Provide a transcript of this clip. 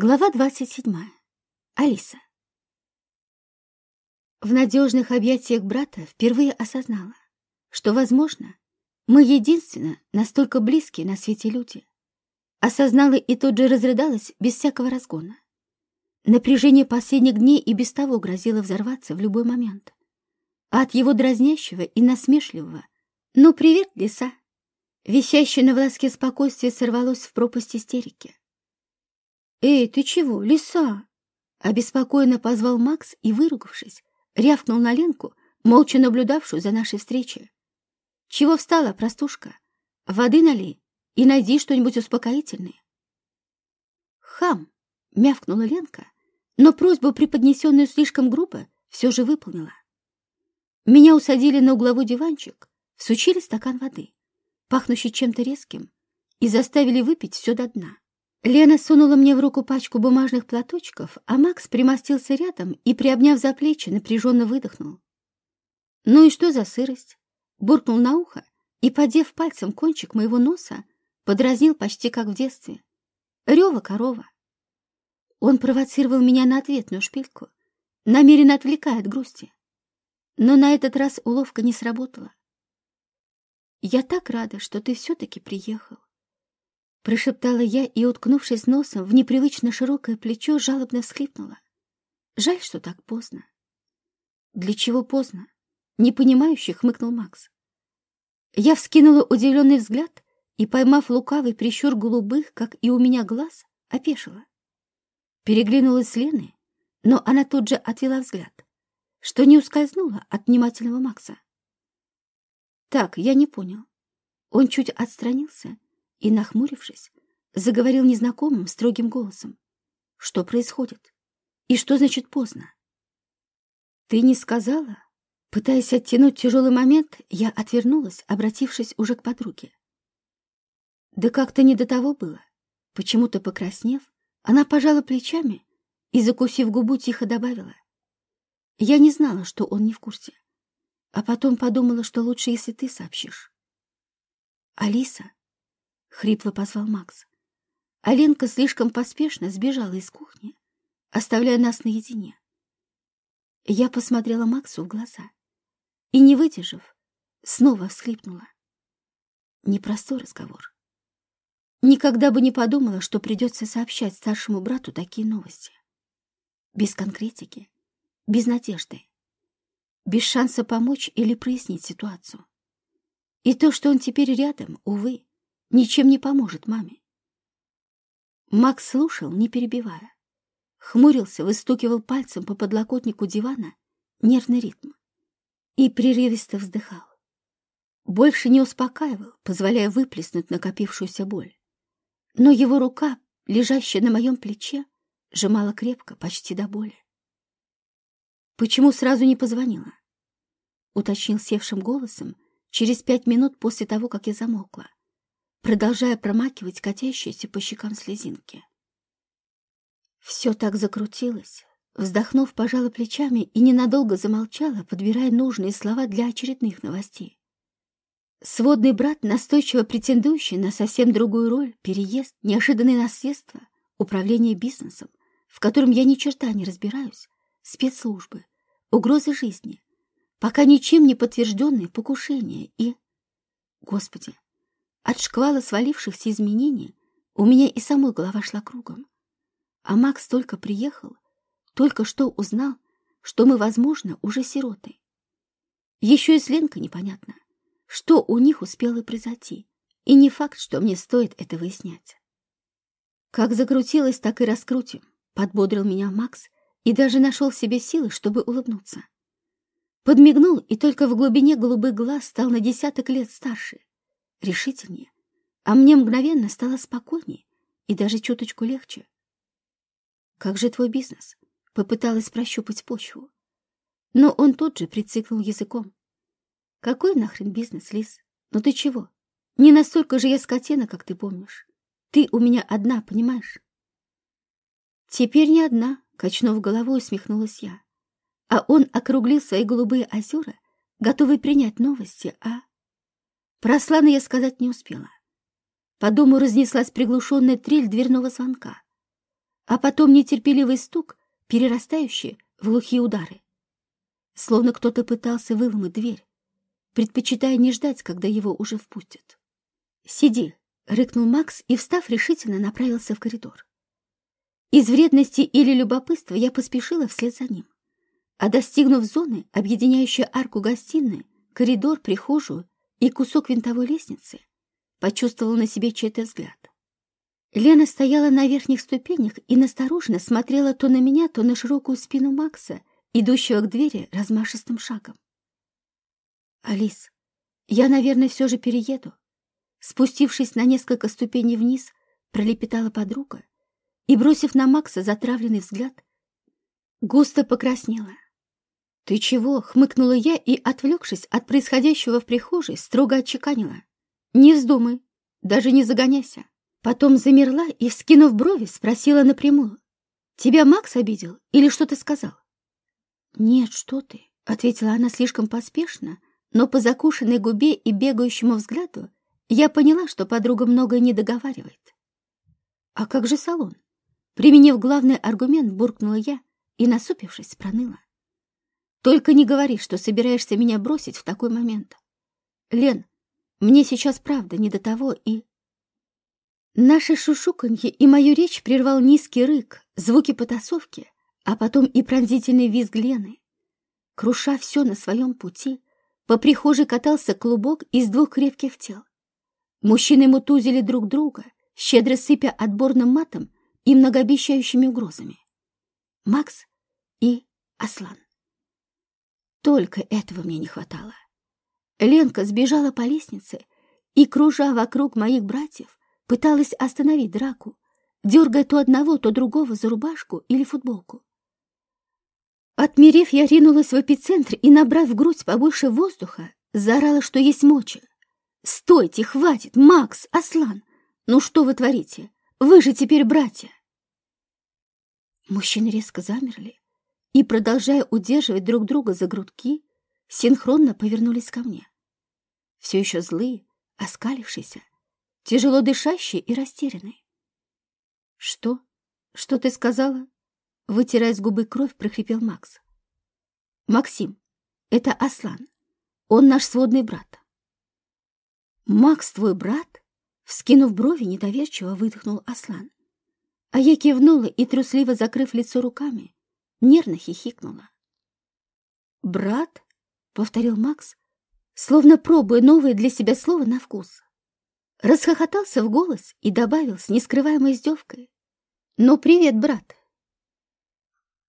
Глава 27. Алиса. В надежных объятиях брата впервые осознала, что, возможно, мы единственно настолько близкие на свете люди. Осознала и тут же разрыдалась без всякого разгона. Напряжение последних дней и без того грозило взорваться в любой момент. А от его дразнящего и насмешливого «Ну, привет, лиса!» висящее на волоске спокойствие сорвалось в пропасть истерики. «Эй, ты чего, лиса?» Обеспокоенно позвал Макс и, выругавшись, рявкнул на Ленку, молча наблюдавшую за нашей встречей. «Чего встала, простушка? Воды налей и найди что-нибудь успокоительное». «Хам!» — мявкнула Ленка, но просьбу, преподнесенную слишком грубо, все же выполнила. Меня усадили на угловой диванчик, всучили стакан воды, пахнущий чем-то резким, и заставили выпить все до дна. Лена сунула мне в руку пачку бумажных платочков, а Макс примостился рядом и, приобняв за плечи, напряженно выдохнул. «Ну и что за сырость?» Буркнул на ухо и, подев пальцем кончик моего носа, подразнил почти как в детстве. «Рева корова!» Он провоцировал меня на ответную шпильку, намеренно отвлекая от грусти. Но на этот раз уловка не сработала. «Я так рада, что ты все-таки приехал. Прошептала я и, уткнувшись носом в непривычно широкое плечо, жалобно всхлипнула. Жаль, что так поздно. Для чего поздно? Непонимающе хмыкнул Макс. Я вскинула удивленный взгляд и, поймав лукавый прищур голубых, как и у меня глаз, опешила. Переглянулась с Леной, но она тут же отвела взгляд, что не ускользнула от внимательного Макса. Так, я не понял. Он чуть отстранился и, нахмурившись, заговорил незнакомым строгим голосом. «Что происходит? И что значит поздно?» «Ты не сказала?» Пытаясь оттянуть тяжелый момент, я отвернулась, обратившись уже к подруге. Да как-то не до того было. Почему-то покраснев, она пожала плечами и, закусив губу, тихо добавила. Я не знала, что он не в курсе. А потом подумала, что лучше, если ты сообщишь. Алиса, — хрипло позвал Макс. Аленка слишком поспешно сбежала из кухни, оставляя нас наедине. Я посмотрела Максу в глаза и, не выдержав, снова всхлипнула. Непростой разговор. Никогда бы не подумала, что придется сообщать старшему брату такие новости. Без конкретики, без надежды, без шанса помочь или прояснить ситуацию. И то, что он теперь рядом, увы, ничем не поможет маме. Макс слушал, не перебивая. Хмурился, выстукивал пальцем по подлокотнику дивана нервный ритм и прерывисто вздыхал. Больше не успокаивал, позволяя выплеснуть накопившуюся боль. Но его рука, лежащая на моем плече, сжимала крепко, почти до боли. «Почему сразу не позвонила?» — уточнил севшим голосом через пять минут после того, как я замолкла продолжая промакивать катящиеся по щекам слезинки. Все так закрутилось. Вздохнув, пожала плечами и ненадолго замолчала, подбирая нужные слова для очередных новостей. Сводный брат, настойчиво претендующий на совсем другую роль, переезд, неожиданное наследство, управление бизнесом, в котором я ни черта не разбираюсь, спецслужбы, угрозы жизни, пока ничем не подтвержденные покушения и... Господи, от шквала свалившихся изменений у меня и самой голова шла кругом. А Макс только приехал, только что узнал, что мы, возможно, уже сироты. Еще и с Ленкой непонятно, что у них успело произойти, и не факт, что мне стоит это выяснять. Как закрутилось, так и раскрутим, подбодрил меня Макс и даже нашел в себе силы, чтобы улыбнуться. Подмигнул, и только в глубине голубых глаз стал на десяток лет старше решительнее, а мне мгновенно стало спокойнее и даже чуточку легче. «Как же твой бизнес?» — попыталась прощупать почву. Но он тут же прицикнул языком. «Какой нахрен бизнес, Лис? Ну ты чего? Не настолько же я скотина, как ты помнишь. Ты у меня одна, понимаешь?» «Теперь не одна», — качнув головой, усмехнулась я. А он округлил свои голубые озера, готовый принять новости, а... Про Слана я сказать не успела. По дому разнеслась приглушенная трель дверного звонка. а потом нетерпеливый стук, перерастающий в глухие удары. Словно кто-то пытался выломать дверь, предпочитая не ждать, когда его уже впустят. «Сиди!» — рыкнул Макс и, встав решительно, направился в коридор. Из вредности или любопытства я поспешила вслед за ним. А достигнув зоны, объединяющей арку гостиной, коридор, прихожую и кусок винтовой лестницы, почувствовал на себе чей-то взгляд. Лена стояла на верхних ступенях и настороженно смотрела то на меня, то на широкую спину Макса, идущего к двери размашистым шагом. «Алис, я, наверное, все же перееду». Спустившись на несколько ступеней вниз, пролепетала подруга и, бросив на Макса затравленный взгляд, густо покраснела. «Ты чего?» — хмыкнула я и, отвлекшись от происходящего в прихожей, строго отчеканила. «Не вздумай, даже не загоняйся». Потом замерла и, вскинув брови, спросила напрямую. «Тебя Макс обидел или что ты сказал?» «Нет, что ты», — ответила она слишком поспешно, но по закушенной губе и бегающему взгляду я поняла, что подруга многое не договаривает. «А как же салон?» Применив главный аргумент, буркнула я и, насупившись, проныла. «Только не говори, что собираешься меня бросить в такой момент. Лен, мне сейчас правда не до того и...» Наше шушуканье и мою речь прервал низкий рык, звуки потасовки, а потом и пронзительный визг Лены. Круша все на своем пути, по прихожей катался клубок из двух крепких тел. Мужчины мутузили друг друга, щедро сыпя отборным матом и многообещающими угрозами. Макс и Аслан. Только этого мне не хватало. Ленка сбежала по лестнице и, кружа вокруг моих братьев, пыталась остановить драку, дергая то одного, то другого за рубашку или футболку. Отмерев, я ринулась в эпицентр и, набрав в грудь побольше воздуха, заорала, что есть мочи. «Стойте, хватит! Макс, Аслан! Ну что вы творите? Вы же теперь братья!» Мужчины резко замерли и, продолжая удерживать друг друга за грудки, синхронно повернулись ко мне. Все еще злые, оскалившиеся, тяжело дышащий и растерянный. «Что? Что ты сказала?» Вытирая с губы кровь, прохрипел Макс. «Максим, это Аслан. Он наш сводный брат». «Макс твой брат?» Вскинув брови, недоверчиво выдохнул Аслан. А я кивнула и, трусливо закрыв лицо руками, нервно хихикнула. «Брат?» — повторил Макс, словно пробуя новое для себя слово на вкус. Расхохотался в голос и добавил с нескрываемой издевкой. «Ну, привет, брат!